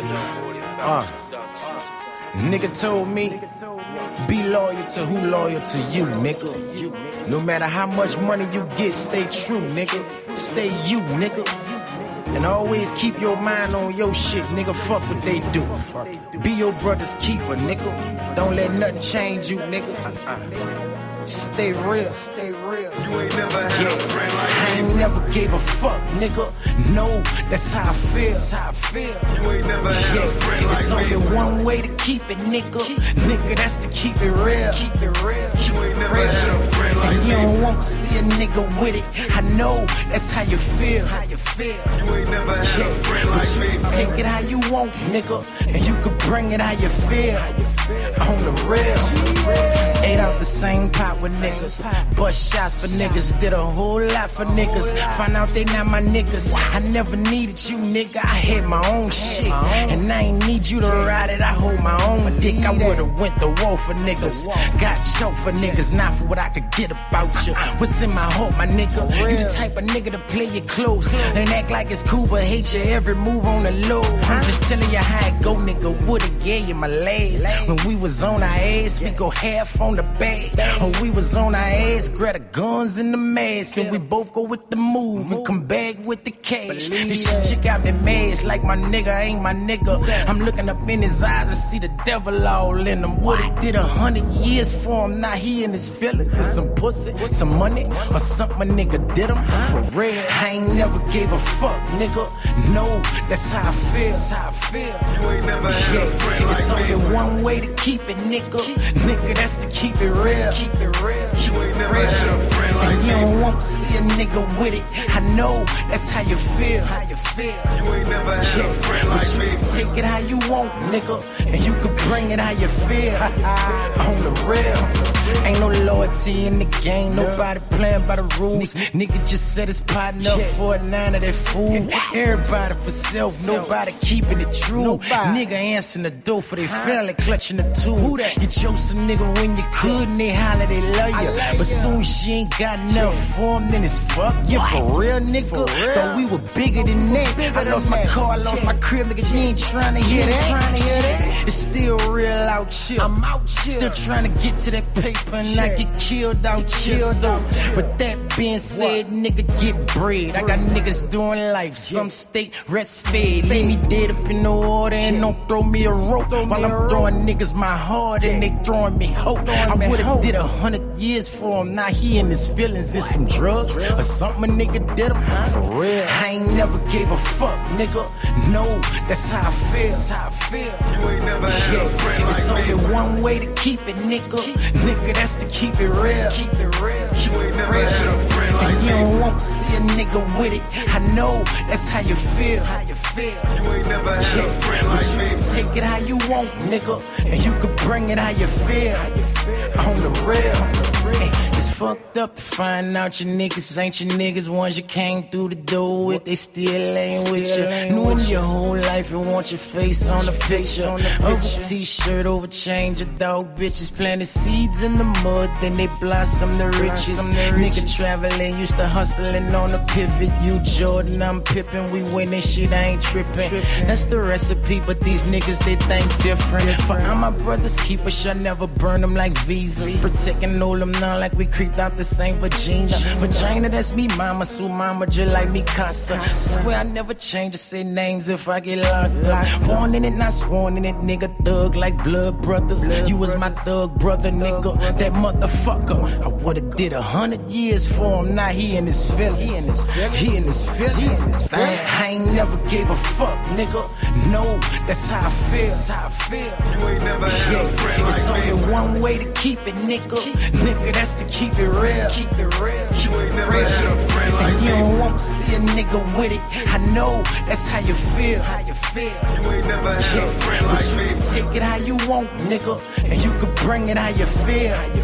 Uh, nigga told me, be loyal to who loyal to you, nigga. No matter how much money you get, stay true, nigga. Stay you, nigga. And always keep your mind on your shit, nigga. Fuck what they do. Be your brother's keeper, nigga. Don't let nothing change you, nigga. Uh-uh. Stay real, stay real. I ain't never gave a fuck, nigga. No, that's how I feel. That's how I feel. You ain't never had a friend Yeah, it's only one way to keep it, nigga. Nigga, that's to keep it real. Keep it real. Keep You it ain't never real. And you don't want to see a nigga with it. I know that's how you feel. How you feel. You ain't never had a Yeah, but you can take it how you want, nigga. And you can bring it how you feel. On the real. Ate out the same pot with niggas. Bust shots for niggas. Did a whole lot for niggas. Find out they not my niggas. I never needed you, nigga. I had my own shit. And I ain't need you to ride it. I hold my own dick. I would've went the war for niggas. Got choked for niggas. Not for what I could get about you. What's in my heart, my nigga? You the type of nigga to play it close. And act like it's cool, but hate your every move on the low. I'm just telling you how it go, nigga. Would've gave you my last. When we was on our ass, we go half on the bag. We was on our ass, grab the guns in the mask. And we both go with the move and come back with the cash. This shit you got me mad. It's like my nigga ain't my nigga. I'm looking up in his eyes and see the devil all in him. Would've did a hundred years for him, now he in his feelings. It's some pussy, some money, or something a nigga did him. For real, I ain't never gave a fuck, nigga. No, that's how I feel. That's how I feel. You ain't never had a friend Yeah, it's only me. one way to keep it, nigga. Nigga, that's to keep it real. Keep it real. You ain't never real. had a friend like And you don't want to see a nigga with it. I know that's how you feel. How you feel. You ain't never had a Yeah, but like you me. can take it how you want, nigga. And you can bring it how you feel. On the real. Ain't no loyalty in the game. Nobody playing by the rules. Nigga just set his partner up for a nine of that fool. Everybody for self, nobody keeping it true. Nigga answering the door for their family, clutching the tool. You chose a nigga when you could, and they holler they love you. But soon you ain't got enough for 'em, then it's fuck you for real, nigga. Thought we were bigger than that. I lost my car, I lost my crib, nigga. You ain't trying to hear that. It's still real out here. I'm out here. Still trying to get to that paper and I get killed out here. So, but that being said, nigga, get bread. I got niggas doing life, some state rest fed. Leave me dead up in the water and don't throw me a rope while I'm throwing niggas my heart and they throwing me hope. I would've did a hundred years for him. Now he in his feelings is some drugs or something a nigga did him. For real, I ain't never gave a fuck, nigga. No, that's how I feel. That's how I feel. You ain't never had a friend Yeah, it's only me. one way to keep it, nigga. Nigga, that's to keep it real. Keep it real. Keep You ain't it never real. had a friend like And you don't want to see a nigga with it. I know that's how you feel. How you feel. You ain't never had a Yeah, friend but you can take it how you want, nigga. And you can bring it how you feel. On the real. It's fucked up to find out your niggas ain't your niggas. Ones you came through the door with, they still ain't with you. Knew them your whole life and want your face on the picture. Over t-shirt, over change, your dog bitches planted seeds in the mud, then they blossom the riches. Nigga traveling, used to hustling on the pivot. You Jordan, I'm Pippen, we winning shit, I ain't tripping. That's the recipe, but these niggas they think different. For I'm my brothers keeper, shall never burn them like visas. Protecting all them now like we creeped out the same vagina. Vagina, that's me, mama, so mama, just like me, casa. Swear I never change to say names if I get locked up. Born in it, not sworn in it, nigga. Thug like blood brothers. You was my thug brother, nigga. That motherfucker. I would've did a hundred years for him. Now he in his feelings. He in his feelings. I ain't never gave a fuck, nigga. No, that's how I feel. That's how I feel. You ain't never Yeah, it's only one way to keep it, nigga. Nigga, that's to keep it real. Keep it real. Keep You ain't it never real. had a friend like And you don't want to see a nigga with it. I know that's how you feel. How you feel. You ain't never had a Yeah, but you can take it how you want, nigga. And you can bring it how you feel. On the real.